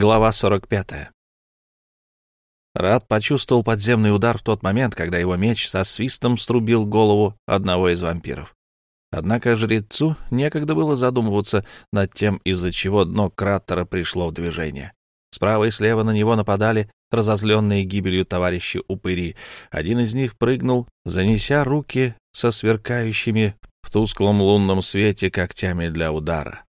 Глава 45. Рад почувствовал подземный удар в тот момент, когда его меч со свистом струбил голову одного из вампиров. Однако жрецу некогда было задумываться над тем, из-за чего дно кратера пришло в движение. Справа и слева на него нападали разозленные гибелью товарищи упыри. Один из них прыгнул, занеся руки со сверкающими в тусклом лунном свете когтями для удара.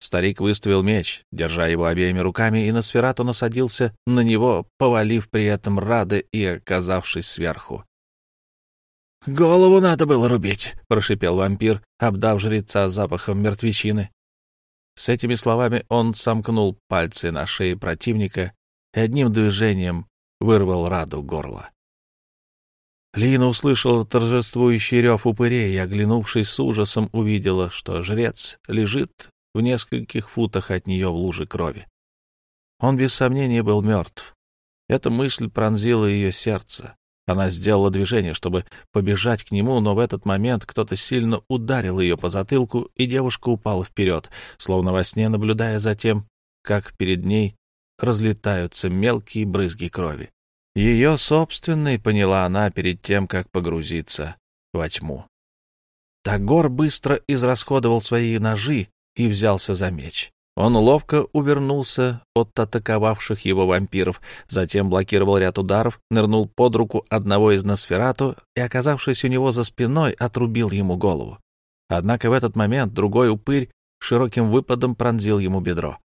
Старик выставил меч, держа его обеими руками, и Носферату насадился на него, повалив при этом Рады и оказавшись сверху. «Голову надо было рубить», — прошипел вампир, обдав жреца запахом мертвечины. С этими словами он сомкнул пальцы на шее противника и одним движением вырвал Раду горло. Лина услышала торжествующий рев упырей и, оглянувшись с ужасом, увидела, что жрец лежит в нескольких футах от нее в луже крови. Он без сомнения был мертв. Эта мысль пронзила ее сердце. Она сделала движение, чтобы побежать к нему, но в этот момент кто-то сильно ударил ее по затылку, и девушка упала вперед, словно во сне наблюдая за тем, как перед ней разлетаются мелкие брызги крови. Ее собственной поняла она перед тем, как погрузиться во тьму. Тагор быстро израсходовал свои ножи, и взялся за меч. Он ловко увернулся от атаковавших его вампиров, затем блокировал ряд ударов, нырнул под руку одного из Носферату и, оказавшись у него за спиной, отрубил ему голову. Однако в этот момент другой упырь широким выпадом пронзил ему бедро.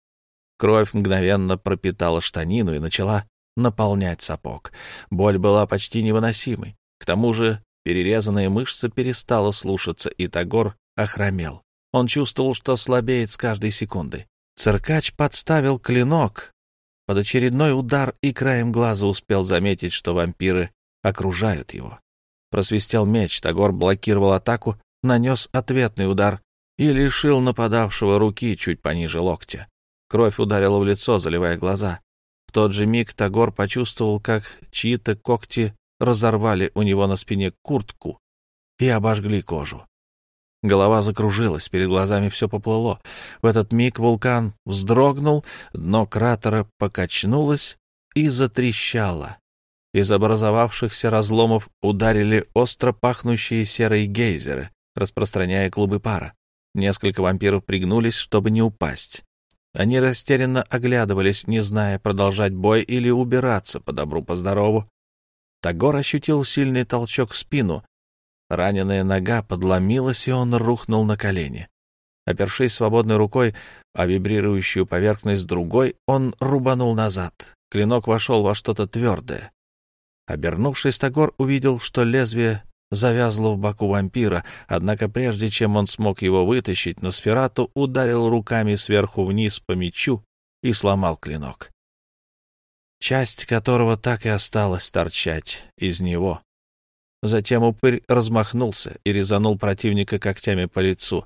Кровь мгновенно пропитала штанину и начала наполнять сапог. Боль была почти невыносимой. К тому же перерезанная мышца перестала слушаться, и Тагор охромел. Он чувствовал, что слабеет с каждой секундой. Циркач подставил клинок под очередной удар и краем глаза успел заметить, что вампиры окружают его. Просвистел меч, Тагор блокировал атаку, нанес ответный удар и лишил нападавшего руки чуть пониже локтя. Кровь ударила в лицо, заливая глаза. В тот же миг Тагор почувствовал, как чьи-то когти разорвали у него на спине куртку и обожгли кожу. Голова закружилась, перед глазами все поплыло. В этот миг вулкан вздрогнул, дно кратера покачнулось и затрещало. Из образовавшихся разломов ударили остро пахнущие серые гейзеры, распространяя клубы пара. Несколько вампиров пригнулись, чтобы не упасть. Они растерянно оглядывались, не зная, продолжать бой или убираться по добру, по. Тагор ощутил сильный толчок в спину, Раненая нога подломилась, и он рухнул на колени. Опершись свободной рукой о вибрирующую поверхность другой, он рубанул назад. Клинок вошел во что-то твердое. Обернувшись, Тагор увидел, что лезвие завязло в боку вампира, однако прежде чем он смог его вытащить, Носферату ударил руками сверху вниз по мечу и сломал клинок. Часть которого так и осталась торчать из него. Затем упырь размахнулся и резанул противника когтями по лицу.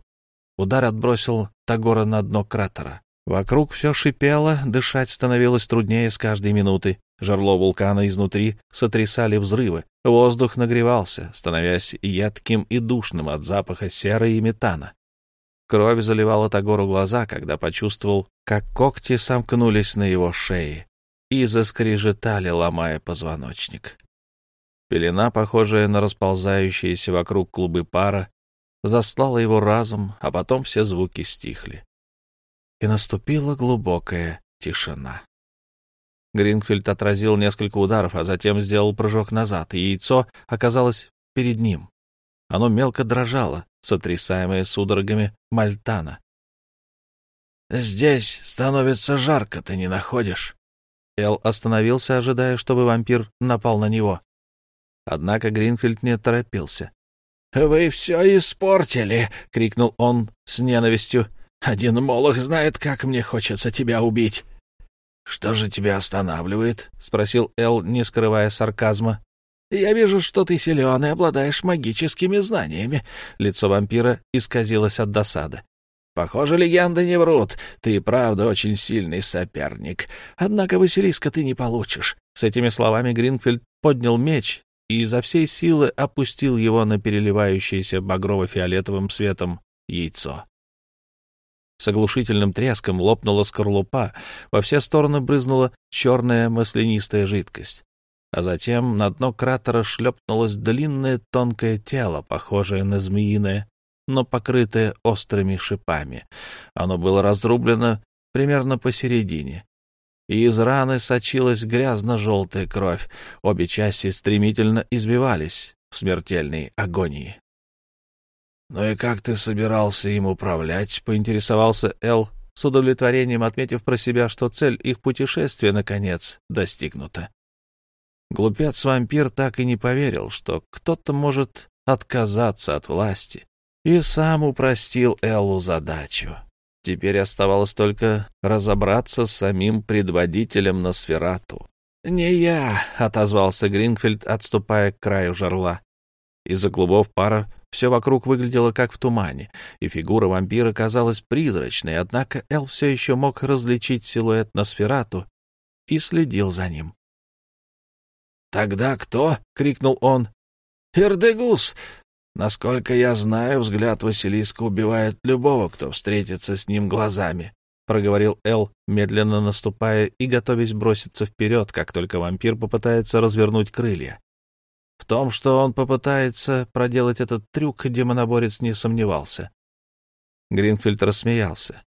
Удар отбросил Тагора на дно кратера. Вокруг все шипело, дышать становилось труднее с каждой минуты. Жерло вулкана изнутри сотрясали взрывы. Воздух нагревался, становясь едким и душным от запаха серы и метана. Кровь заливала Тагору глаза, когда почувствовал, как когти сомкнулись на его шее и заскрежетали, ломая позвоночник. Пелена, похожая на расползающиеся вокруг клубы пара, заслала его разум, а потом все звуки стихли. И наступила глубокая тишина. Гринфельд отразил несколько ударов, а затем сделал прыжок назад, и яйцо оказалось перед ним. Оно мелко дрожало, сотрясаемое судорогами мальтана. «Здесь становится жарко, ты не находишь?» Эл остановился, ожидая, чтобы вампир напал на него. Однако Гринфилд не торопился. «Вы все испортили!» — крикнул он с ненавистью. «Один молох знает, как мне хочется тебя убить!» «Что же тебя останавливает?» — спросил Эл, не скрывая сарказма. «Я вижу, что ты силен и обладаешь магическими знаниями». Лицо вампира исказилось от досады. «Похоже, легенды не врут. Ты правда очень сильный соперник. Однако Василиска ты не получишь». С этими словами Гринфилд поднял меч и изо всей силы опустил его на переливающееся багрово-фиолетовым светом яйцо. С оглушительным треском лопнула скорлупа, во все стороны брызнула черная маслянистая жидкость. А затем на дно кратера шлепнулось длинное тонкое тело, похожее на змеиное, но покрытое острыми шипами. Оно было разрублено примерно посередине, и из раны сочилась грязно-желтая кровь. Обе части стремительно избивались в смертельной агонии. «Ну и как ты собирался им управлять?» — поинтересовался Эл, с удовлетворением отметив про себя, что цель их путешествия, наконец, достигнута. Глупец-вампир так и не поверил, что кто-то может отказаться от власти, и сам упростил Эллу задачу. Теперь оставалось только разобраться с самим предводителем на сферату. «Не я», — отозвался Гринфельд, отступая к краю жерла. Из-за клубов пара все вокруг выглядело как в тумане, и фигура вампира казалась призрачной, однако Эл все еще мог различить силуэт на сферату и следил за ним. «Тогда кто?» — крикнул он. «Ирдегус! Насколько я знаю, взгляд Василиска убивает любого, кто встретится с ним глазами», — проговорил Эл, медленно наступая и готовясь броситься вперед, как только вампир попытается развернуть крылья. В том, что он попытается проделать этот трюк, демоноборец не сомневался. Гринфильд рассмеялся.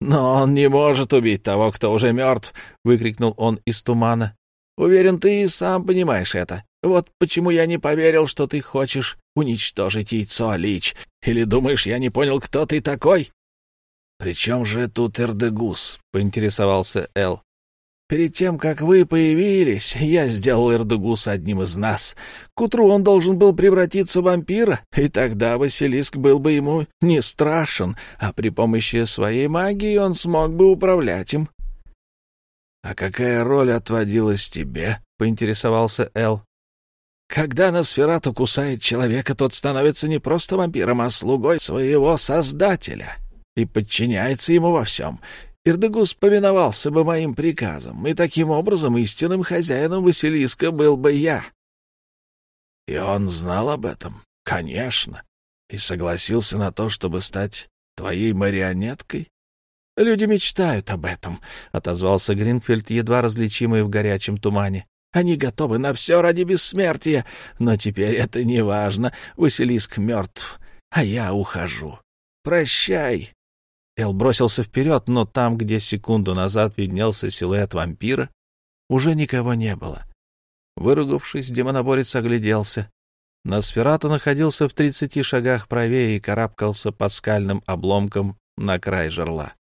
«Но он не может убить того, кто уже мертв!» — выкрикнул он из тумана. «Уверен, ты и сам понимаешь это. Вот почему я не поверил, что ты хочешь уничтожить яйцо, Лич. Или думаешь, я не понял, кто ты такой?» «При чем же тут Эрдегус?» — поинтересовался Эл. Перед тем, как вы появились, я сделал Эрдугус одним из нас. К утру он должен был превратиться в вампира, и тогда Василиск был бы ему не страшен, а при помощи своей магии он смог бы управлять им. — А какая роль отводилась тебе? — поинтересовался Эл. — Когда Носферату кусает человека, тот становится не просто вампиром, а слугой своего Создателя и подчиняется ему во всем. Ирдегус повиновался бы моим приказам, и таким образом истинным хозяином Василиска был бы я. И он знал об этом, конечно, и согласился на то, чтобы стать твоей марионеткой. Люди мечтают об этом, — отозвался Гринфельд, едва различимый в горячем тумане. Они готовы на все ради бессмертия, но теперь это не важно. Василиск мертв, а я ухожу. Прощай, Эл бросился вперед, но там, где секунду назад виднелся силуэт вампира, уже никого не было. Выругавшись, демоноборец огляделся. Носферато находился в тридцати шагах правее и карабкался под скальным обломком на край жерла.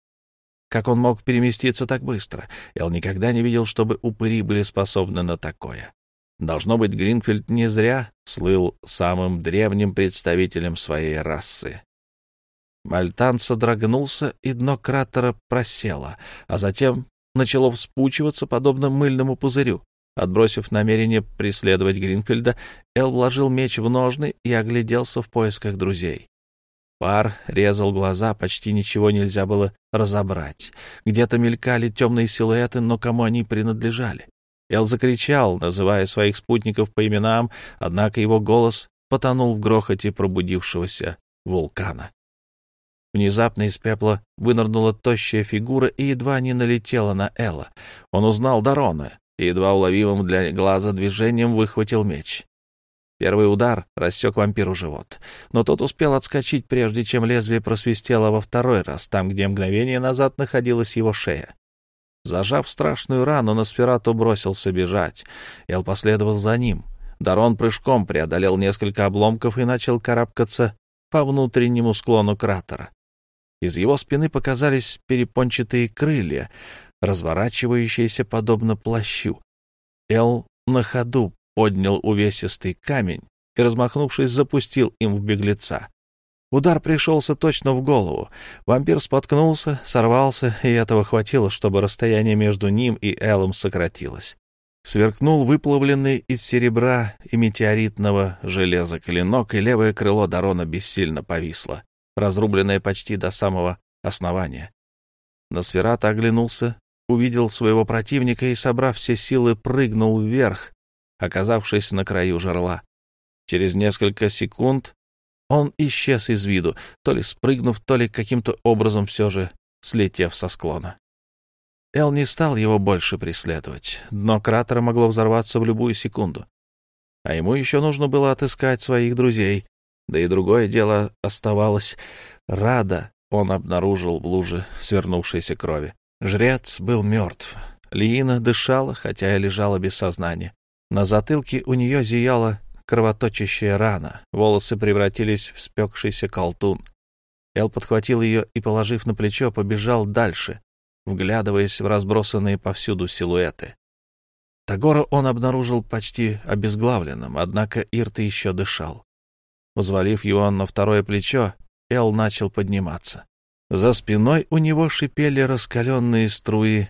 Как он мог переместиться так быстро? Эл никогда не видел, чтобы упыри были способны на такое. Должно быть, Гринфельд не зря слыл самым древним представителем своей расы. Мальтан содрогнулся, и дно кратера просело, а затем начало вспучиваться, подобно мыльному пузырю. Отбросив намерение преследовать Гринфельда, Эл вложил меч в ножны и огляделся в поисках друзей. Пар резал глаза, почти ничего нельзя было разобрать. Где-то мелькали темные силуэты, но кому они принадлежали? Эл закричал, называя своих спутников по именам, однако его голос потонул в грохоте пробудившегося вулкана. Внезапно из пепла вынырнула тощая фигура и едва не налетела на Элла. Он узнал Дарона и едва уловимым для глаза движением выхватил меч. Первый удар рассек вампиру живот, но тот успел отскочить, прежде чем лезвие просвистело во второй раз, там, где мгновение назад находилась его шея. Зажав страшную рану, Носферату бросился бежать. Эл последовал за ним. Дарон прыжком преодолел несколько обломков и начал карабкаться по внутреннему склону кратера. Из его спины показались перепончатые крылья, разворачивающиеся подобно плащу. Эл на ходу поднял увесистый камень и, размахнувшись, запустил им в беглеца. Удар пришелся точно в голову. Вампир споткнулся, сорвался, и этого хватило, чтобы расстояние между ним и Элом сократилось. Сверкнул выплавленный из серебра и метеоритного железа клинок, и левое крыло Дарона бессильно повисло разрубленная почти до самого основания. Носферато оглянулся, увидел своего противника и, собрав все силы, прыгнул вверх, оказавшись на краю жерла. Через несколько секунд Он исчез из виду, то ли спрыгнув, то ли каким-то образом все же слетев со склона. Эл не стал его больше преследовать. Дно кратера могло взорваться в любую секунду. А ему еще нужно было отыскать своих друзей. Да и другое дело оставалось. Рада он обнаружил в луже свернувшейся крови. Жрец был мертв. Лиина дышала, хотя и лежала без сознания. На затылке у нее зияла кровоточащая рана, волосы превратились в спекшийся колтун. Эл подхватил ее и, положив на плечо, побежал дальше, вглядываясь в разбросанные повсюду силуэты. Тагора он обнаружил почти обезглавленным, однако Ирта еще дышал. Взвалив его на второе плечо, Эл начал подниматься. За спиной у него шипели раскаленные струи,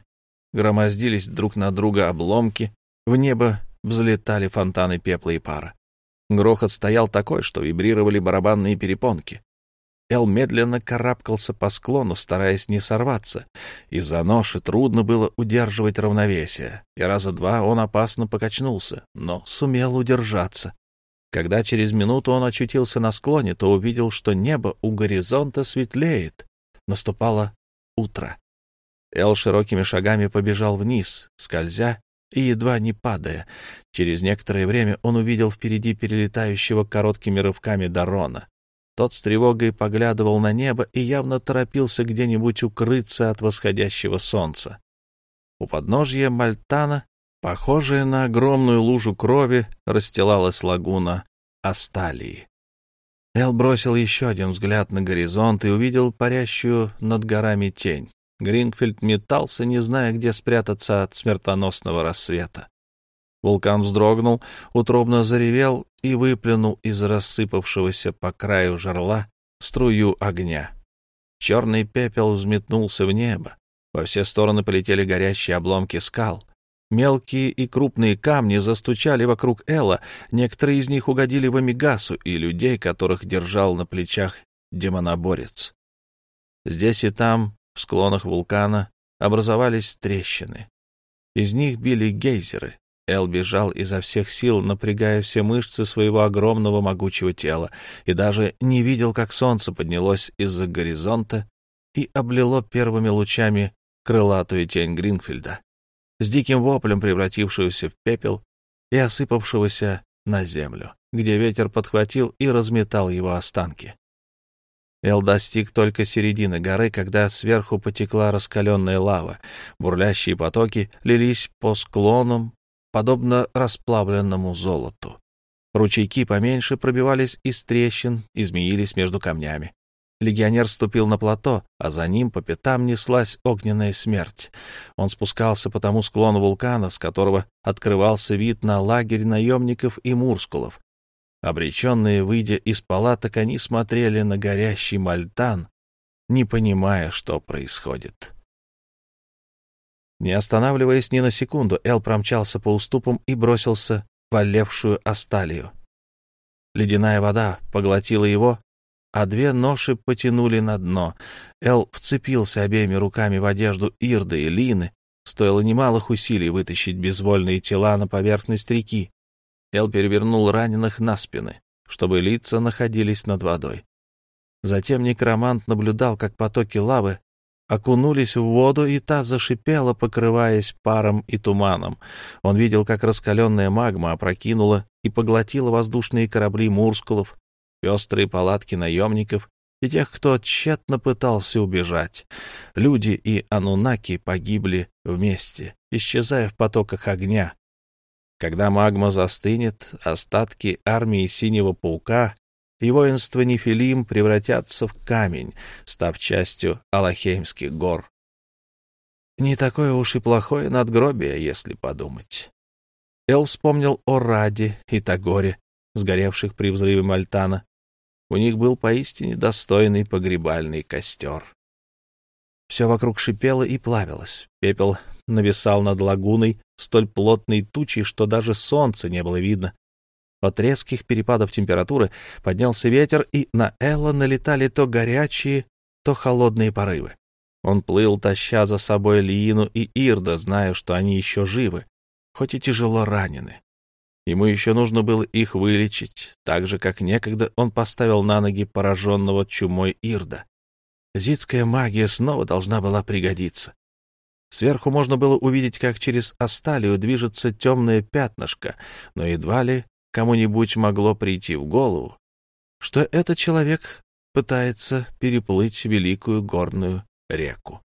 громоздились друг на друга обломки, в небо взлетали фонтаны пепла и пара. Грохот стоял такой, что вибрировали барабанные перепонки. Эл медленно карабкался по склону, стараясь не сорваться. Из-за ноши трудно было удерживать равновесие, и раза два он опасно покачнулся, но сумел удержаться. Когда через минуту он очутился на склоне, то увидел, что небо у горизонта светлеет. Наступало утро. Эл широкими шагами побежал вниз, скользя и едва не падая. Через некоторое время он увидел впереди перелетающего короткими рывками Дарона. Тот с тревогой поглядывал на небо и явно торопился где-нибудь укрыться от восходящего солнца. У подножья Мальтана, похожая на огромную лужу крови, расстилалась лагуна Асталии. Эл бросил еще один взгляд на горизонт и увидел парящую над горами тень. Гринфельд метался, не зная, где спрятаться от смертоносного рассвета. Вулкан вздрогнул, утробно заревел и выплюнул из рассыпавшегося по краю жерла струю огня. Черный пепел взметнулся в небо. Во все стороны полетели горящие обломки скал. Мелкие и крупные камни застучали вокруг Элла, некоторые из них угодили в Амигасу и людей, которых держал на плечах демоноборец. Здесь и там, в склонах вулкана, образовались трещины. Из них били гейзеры. Эл бежал изо всех сил, напрягая все мышцы своего огромного могучего тела, и даже не видел, как солнце поднялось из-за горизонта и облило первыми лучами крылатую тень Гринфельда, с диким воплем превратившегося в пепел и осыпавшегося на землю, где ветер подхватил и разметал его останки. Эл достиг только середины горы, когда сверху потекла раскаленная лава. Бурлящие потоки лились по склонам, подобно расплавленному золоту. Ручейки поменьше пробивались из трещин и змеились между камнями. Легионер ступил на плато, а за ним по пятам неслась огненная смерть. Он спускался по тому склону вулкана, с которого открывался вид на лагерь наемников и мурскулов. Обреченные, выйдя из палаток, они смотрели на горящий мальтан, не понимая, что происходит. Не останавливаясь ни на секунду, Эл промчался по уступам и бросился в олевшую Асталию. Ледяная вода поглотила его, а две ноши потянули на дно. Эл вцепился обеими руками в одежду Ирды и Лины. Стоило немалых усилий вытащить безвольные тела на поверхность реки. Эл перевернул раненых на спины, чтобы лица находились над водой. Затем некромант наблюдал, как потоки лавы окунулись в воду, и та зашипела, покрываясь паром и туманом. Он видел, как раскаленная магма опрокинула и поглотила воздушные корабли мурскулов, пестрые палатки наемников и тех, кто тщетно пытался убежать. Люди и анунаки погибли вместе, исчезая в потоках огня. Когда магма застынет, остатки армии Синего Паука и воинство Нефилим превратятся в камень, став частью Алахеймских гор. Не такое уж и плохое надгробие, если подумать. Эл вспомнил о Раде и Тагоре, сгоревших при взрыве Мальтана. У них был поистине достойный погребальный костер. Все вокруг шипело и плавилось. Пепел нависал над лагуной столь плотной тучей, что даже солнца не было видно. От резких перепадов температуры поднялся ветер, и на Элла налетали то горячие, то холодные порывы. Он плыл, таща за собой Лиину и Ирда, зная, что они еще живы, хоть и тяжело ранены. Ему еще нужно было их вылечить, так же, как некогда он поставил на ноги пораженного чумой Ирда. Зидская магия снова должна была пригодиться. Сверху можно было увидеть, как через Асталию движется темное пятнышко, но едва ли кому-нибудь могло прийти в голову, что этот человек пытается переплыть великую горную реку.